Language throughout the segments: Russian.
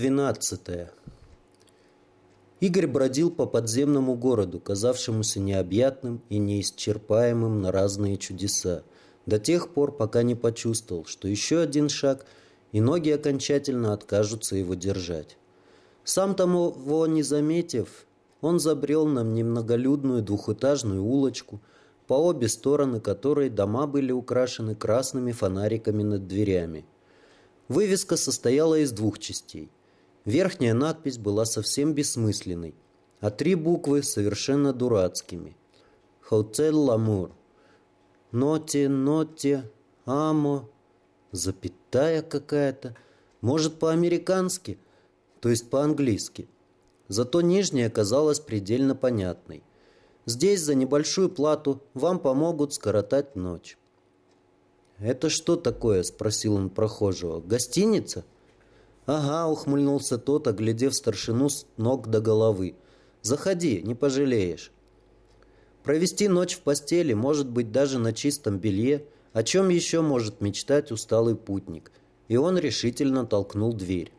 Глава 12 Игорь бродил по подземному городу, казавшемуся необъятным и неисчерпаемым на разные чудеса, до тех пор, пока не почувствовал, что еще один шаг, и ноги окончательно откажутся его держать. Сам того не заметив, он забрел на немноголюдную двухэтажную улочку, по обе стороны которой дома были украшены красными фонариками над дверями – Вывеска состояла из двух частей. Верхняя надпись была совсем бессмысленной, а три буквы совершенно дурацкими. «Хотель Ламур». «Ноте, ноте, амо», запятая какая-то. Может, по-американски, то есть по-английски. Зато нижняя оказалась предельно понятной. Здесь за небольшую плату вам помогут скоротать ночь. «Это что такое?» – спросил он прохожего. «Гостиница?» «Ага», – ухмыльнулся тот, оглядев старшину с ног до головы. «Заходи, не пожалеешь». Провести ночь в постели, может быть, даже на чистом белье, о чем еще может мечтать усталый путник. И он решительно толкнул дверь.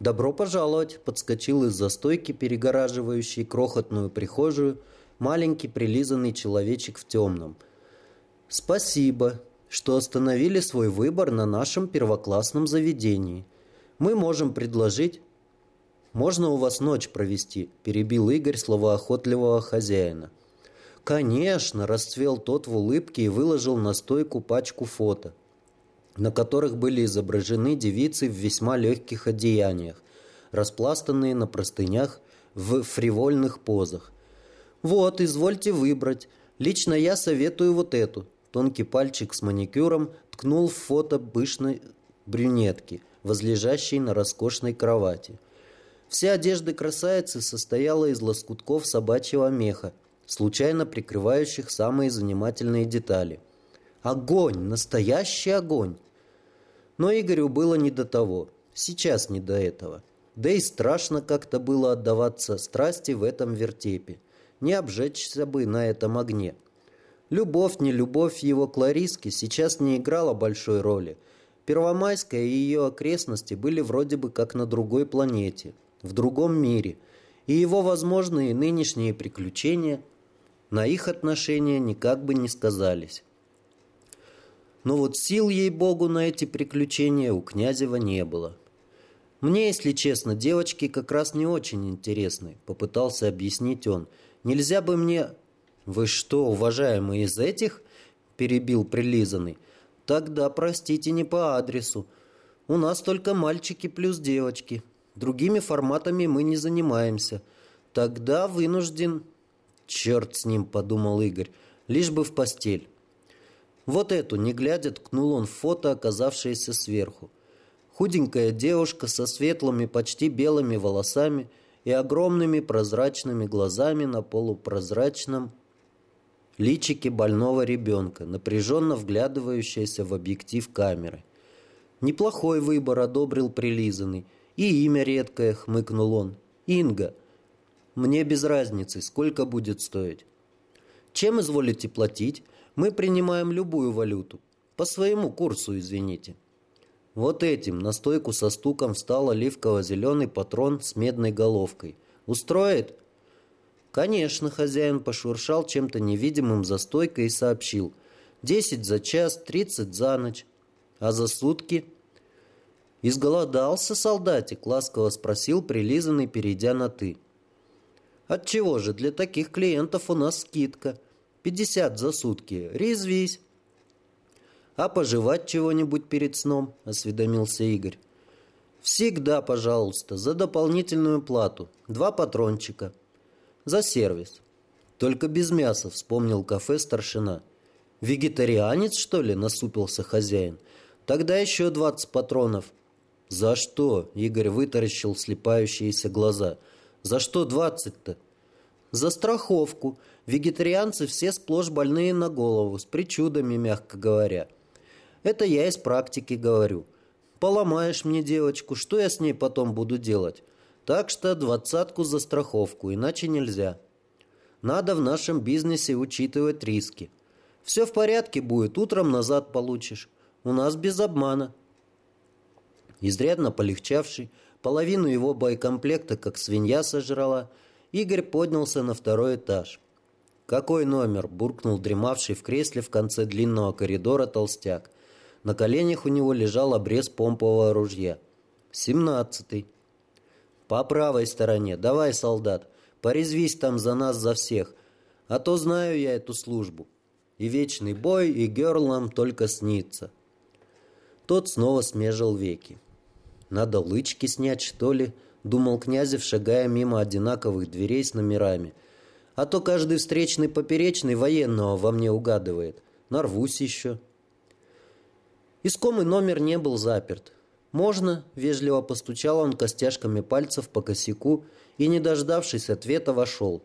«Добро пожаловать!» – подскочил из-за стойки, перегораживающей крохотную прихожую, маленький прилизанный человечек в темном. «Спасибо!» что остановили свой выбор на нашем первоклассном заведении. Мы можем предложить... «Можно у вас ночь провести?» – перебил Игорь словоохотливого хозяина. «Конечно!» – расцвел тот в улыбке и выложил на стойку пачку фото, на которых были изображены девицы в весьма легких одеяниях, распластанные на простынях в фривольных позах. «Вот, извольте выбрать. Лично я советую вот эту. Тонкий пальчик с маникюром ткнул в фото пышной брюнетки, возлежащей на роскошной кровати. Вся одежда красавицы состояла из лоскутков собачьего меха, случайно прикрывающих самые занимательные детали. Огонь! Настоящий огонь! Но Игорю было не до того. Сейчас не до этого. Да и страшно как-то было отдаваться страсти в этом вертепе. Не обжечься бы на этом огне. Любовь, не любовь его Клариски сейчас не играла большой роли. Первомайская и ее окрестности были вроде бы как на другой планете, в другом мире, и его возможные нынешние приключения на их отношения никак бы не сказались. Но вот сил, ей-богу, на эти приключения у Князева не было. «Мне, если честно, девочки как раз не очень интересны», — попытался объяснить он. «Нельзя бы мне «Вы что, уважаемый, из этих?» – перебил прилизанный. «Тогда, простите, не по адресу. У нас только мальчики плюс девочки. Другими форматами мы не занимаемся. Тогда вынужден...» «Черт с ним», – подумал Игорь, – «лишь бы в постель». Вот эту, не глядя, ткнул он фото, оказавшееся сверху. Худенькая девушка со светлыми, почти белыми волосами и огромными прозрачными глазами на полупрозрачном личике больного ребенка, напряженно вглядывающаяся в объектив камеры. «Неплохой выбор», — одобрил прилизанный. «И имя редкое», — хмыкнул он. «Инга». «Мне без разницы, сколько будет стоить». «Чем изволите платить? Мы принимаем любую валюту. По своему курсу, извините». Вот этим на стойку со стуком встал оливково-зеленый патрон с медной головкой. «Устроит?» Конечно, хозяин пошуршал чем-то невидимым за стойкой и сообщил. Десять за час, тридцать за ночь. А за сутки? Изголодался солдатик, ласково спросил прилизанный, перейдя на «ты». Отчего же, для таких клиентов у нас скидка. Пятьдесят за сутки. Резвись. А пожевать чего-нибудь перед сном, осведомился Игорь. Всегда, пожалуйста, за дополнительную плату. Два патрончика. За сервис. Только без мяса, вспомнил кафе старшина. Вегетарианец, что ли, насупился хозяин. Тогда еще двадцать патронов. За что? Игорь вытаращил слепающиеся глаза. За что двадцать-то? За страховку. Вегетарианцы все сплошь больные на голову, с причудами, мягко говоря. Это я из практики говорю. Поломаешь мне девочку, что я с ней потом буду делать? Так что двадцатку за страховку, иначе нельзя. Надо в нашем бизнесе учитывать риски. Все в порядке будет, утром назад получишь. У нас без обмана. Изрядно полегчавший, половину его боекомплекта, как свинья сожрала, Игорь поднялся на второй этаж. «Какой номер?» – буркнул дремавший в кресле в конце длинного коридора толстяк. На коленях у него лежал обрез помпового ружья. «Семнадцатый». «По правой стороне. Давай, солдат, порезвись там за нас, за всех. А то знаю я эту службу. И вечный бой, и герлам только снится». Тот снова смежил веки. «Надо лычки снять, что ли?» – думал Князев, шагая мимо одинаковых дверей с номерами – а то каждый встречный поперечный военного во мне угадывает. Нарвусь еще. Искомый номер не был заперт. «Можно?» – вежливо постучал он костяшками пальцев по косяку и, не дождавшись ответа, вошел.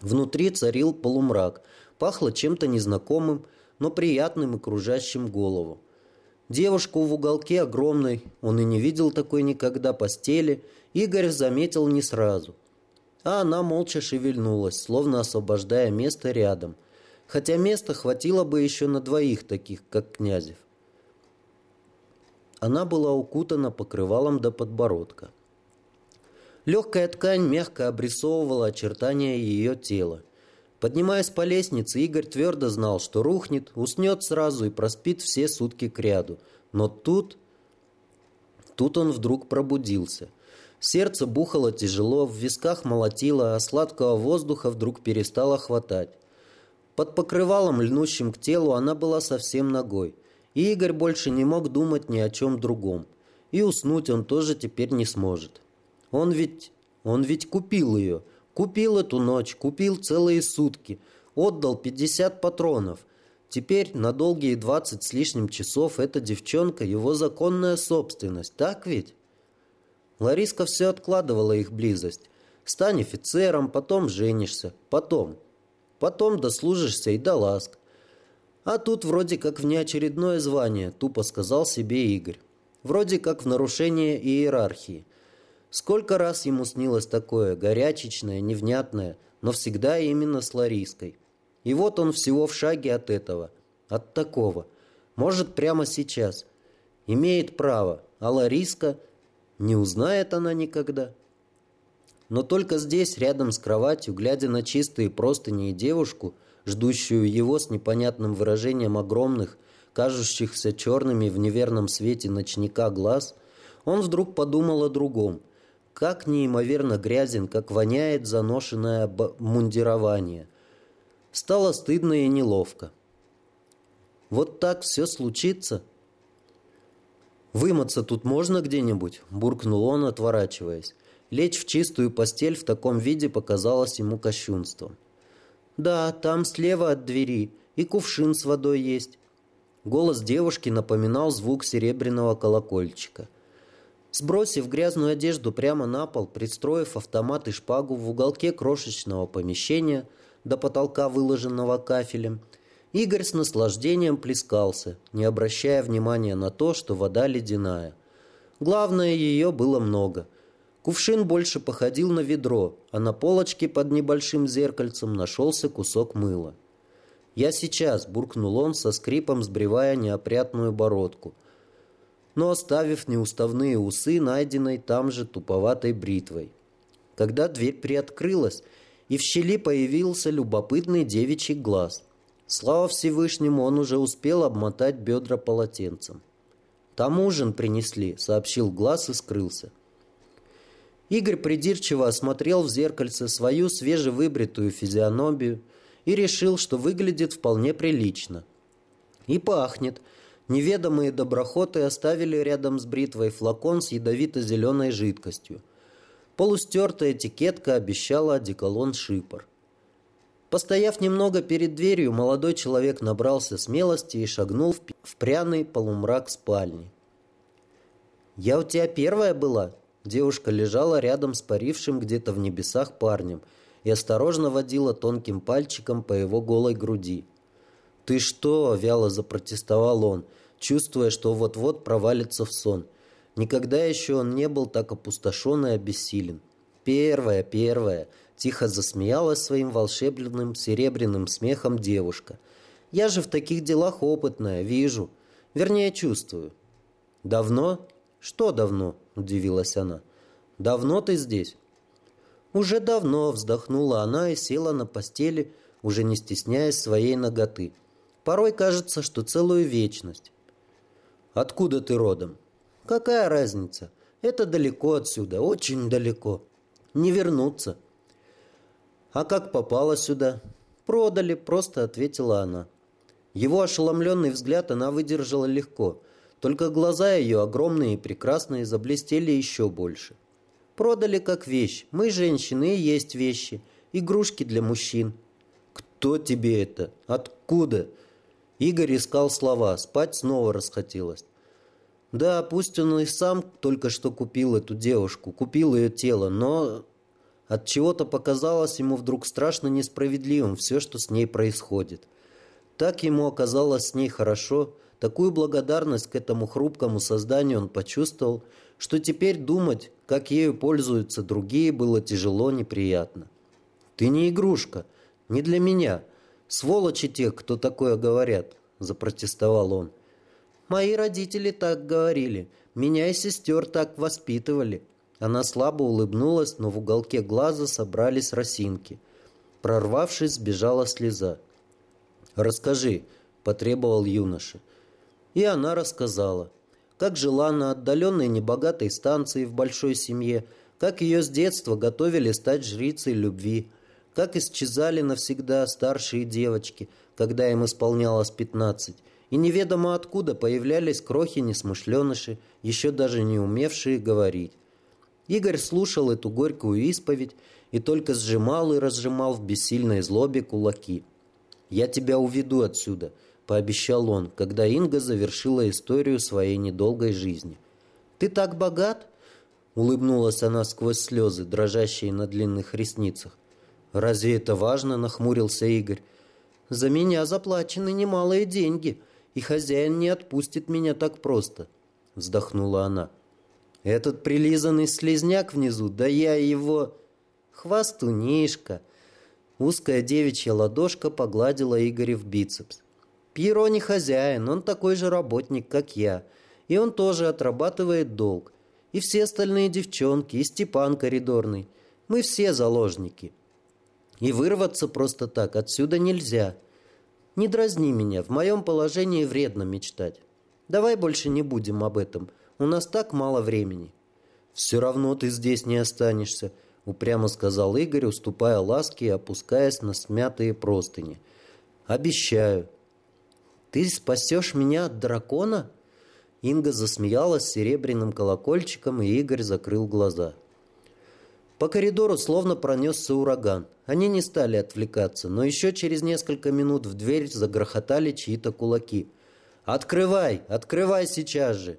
Внутри царил полумрак, пахло чем-то незнакомым, но приятным и кружащим голову. Девушку в уголке огромной, он и не видел такой никогда постели, Игорь заметил не сразу – а она молча шевельнулась, словно освобождая место рядом. Хотя места хватило бы еще на двоих таких, как Князев. Она была укутана покрывалом до подбородка. Легкая ткань мягко обрисовывала очертания ее тела. Поднимаясь по лестнице, Игорь твердо знал, что рухнет, уснет сразу и проспит все сутки кряду. Но тут... Тут он вдруг пробудился. Сердце бухало тяжело, в висках молотило, а сладкого воздуха вдруг перестало хватать. Под покрывалом, льнущим к телу, она была совсем ногой. И Игорь больше не мог думать ни о чем другом. И уснуть он тоже теперь не сможет. Он ведь... он ведь купил ее. Купил эту ночь, купил целые сутки. Отдал 50 патронов. Теперь на долгие 20 с лишним часов эта девчонка его законная собственность. Так ведь? Лариска все откладывала их близость. Стань офицером, потом женишься, потом. Потом дослужишься и до ласк. А тут вроде как внеочередное звание, тупо сказал себе Игорь. Вроде как в нарушение иерархии. Сколько раз ему снилось такое, горячечное, невнятное, но всегда именно с Лариской. И вот он всего в шаге от этого, от такого. Может, прямо сейчас. Имеет право, а Лариска не узнает она никогда. Но только здесь, рядом с кроватью, глядя на чистые простыни и девушку, ждущую его с непонятным выражением огромных, кажущихся черными в неверном свете ночника глаз, он вдруг подумал о другом. Как неимоверно грязен, как воняет заношенное мундирование. Стало стыдно и неловко. Вот так все случится – «Вымыться тут можно где-нибудь?» – буркнул он, отворачиваясь. Лечь в чистую постель в таком виде показалось ему кощунством. «Да, там слева от двери, и кувшин с водой есть». Голос девушки напоминал звук серебряного колокольчика. Сбросив грязную одежду прямо на пол, пристроив автомат и шпагу в уголке крошечного помещения до потолка, выложенного кафелем – Игорь с наслаждением плескался, не обращая внимания на то, что вода ледяная. Главное, ее было много. Кувшин больше походил на ведро, а на полочке под небольшим зеркальцем нашелся кусок мыла. «Я сейчас», — буркнул он со скрипом, сбривая неопрятную бородку, но оставив неуставные усы, найденной там же туповатой бритвой. Когда дверь приоткрылась, и в щели появился любопытный девичий глаз — Слава Всевышнему, он уже успел обмотать бедра полотенцем. «Там ужин принесли», — сообщил глаз и скрылся. Игорь придирчиво осмотрел в зеркальце свою свежевыбритую физиономию и решил, что выглядит вполне прилично. И пахнет. Неведомые доброхоты оставили рядом с бритвой флакон с ядовито-зеленой жидкостью. Полустертая этикетка обещала одеколон «Шипор». Постояв немного перед дверью, молодой человек набрался смелости и шагнул в пряный полумрак спальни. «Я у тебя первая была?» Девушка лежала рядом с парившим где-то в небесах парнем и осторожно водила тонким пальчиком по его голой груди. «Ты что?» – вяло запротестовал он, чувствуя, что вот-вот провалится в сон. Никогда еще он не был так опустошен и обессилен. «Первая, первая!» Тихо засмеялась своим волшебным серебряным смехом девушка. «Я же в таких делах опытная, вижу. Вернее, чувствую». «Давно?» «Что давно?» – удивилась она. «Давно ты здесь?» «Уже давно», – вздохнула она и села на постели, уже не стесняясь своей ноготы. «Порой кажется, что целую вечность». «Откуда ты родом?» «Какая разница? Это далеко отсюда, очень далеко. Не вернуться». «А как попала сюда?» «Продали», – просто ответила она. Его ошеломленный взгляд она выдержала легко, только глаза ее, огромные и прекрасные, заблестели еще больше. «Продали как вещь. Мы, женщины, и есть вещи. Игрушки для мужчин». «Кто тебе это? Откуда?» Игорь искал слова, спать снова расхотелось. Да, пусть он и сам только что купил эту девушку, купил ее тело, но от чего-то показалось ему вдруг страшно несправедливым все, что с ней происходит. Так ему оказалось с ней хорошо, такую благодарность к этому хрупкому созданию он почувствовал, что теперь думать, как ею пользуются другие, было тяжело неприятно. «Ты не игрушка, не для меня. Сволочи те, кто такое говорят», – запротестовал он. «Мои родители так говорили, меня и сестер так воспитывали», она слабо улыбнулась, но в уголке глаза собрались росинки. Прорвавшись, сбежала слеза. «Расскажи», — потребовал юноша. И она рассказала, как жила на отдаленной небогатой станции в большой семье, как ее с детства готовили стать жрицей любви, как исчезали навсегда старшие девочки, когда им исполнялось пятнадцать, и неведомо откуда появлялись крохи-несмышленыши, еще даже не умевшие говорить. Игорь слушал эту горькую исповедь и только сжимал и разжимал в бессильной злобе кулаки. «Я тебя уведу отсюда», — пообещал он, когда Инга завершила историю своей недолгой жизни. «Ты так богат?» — улыбнулась она сквозь слезы, дрожащие на длинных ресницах. «Разве это важно?» — нахмурился Игорь. «За меня заплачены немалые деньги, и хозяин не отпустит меня так просто», — вздохнула она. Этот прилизанный слезняк внизу, да я его... Хвастунишка. Узкая девичья ладошка погладила Игоря в бицепс. Пьеро не хозяин, он такой же работник, как я. И он тоже отрабатывает долг. И все остальные девчонки, и Степан коридорный. Мы все заложники. И вырваться просто так отсюда нельзя. Не дразни меня, в моем положении вредно мечтать. Давай больше не будем об этом. У нас так мало времени». «Все равно ты здесь не останешься», — упрямо сказал Игорь, уступая ласке и опускаясь на смятые простыни. «Обещаю». «Ты спасешь меня от дракона?» Инга засмеялась серебряным колокольчиком, и Игорь закрыл глаза. По коридору словно пронесся ураган. Они не стали отвлекаться, но еще через несколько минут в дверь загрохотали чьи-то кулаки. «Открывай! Открывай сейчас же!»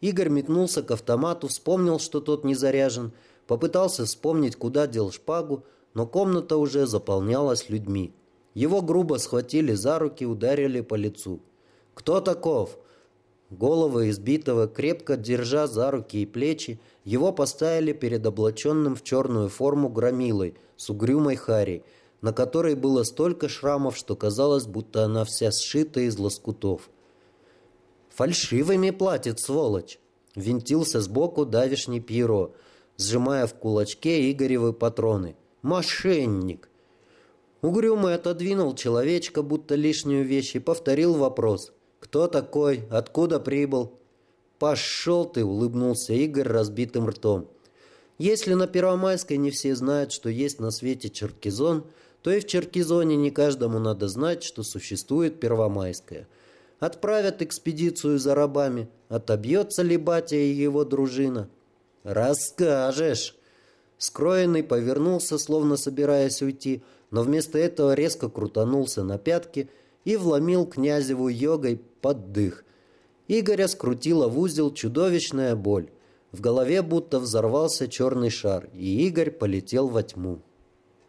Игорь метнулся к автомату, вспомнил, что тот не заряжен, попытался вспомнить, куда дел шпагу, но комната уже заполнялась людьми. Его грубо схватили за руки, ударили по лицу. «Кто таков?» Головы избитого, крепко держа за руки и плечи, его поставили перед облаченным в черную форму громилой с угрюмой харей, на которой было столько шрамов, что казалось, будто она вся сшита из лоскутов. Фальшивыми платит, сволочь!» Винтился сбоку давишний Пьеро, сжимая в кулачке Игоревы патроны. «Мошенник!» Угрюмый отодвинул человечка, будто лишнюю вещь, и повторил вопрос. «Кто такой? Откуда прибыл?» «Пошел ты!» — улыбнулся Игорь разбитым ртом. «Если на Первомайской не все знают, что есть на свете Черкизон, то и в Черкизоне не каждому надо знать, что существует Первомайская. Отправят экспедицию за рабами. Отобьется ли батя и его дружина? Расскажешь. Скроенный повернулся, словно собираясь уйти, но вместо этого резко крутанулся на пятки и вломил князеву йогой под дых. Игоря скрутила в узел чудовищная боль. В голове будто взорвался черный шар, и Игорь полетел во тьму.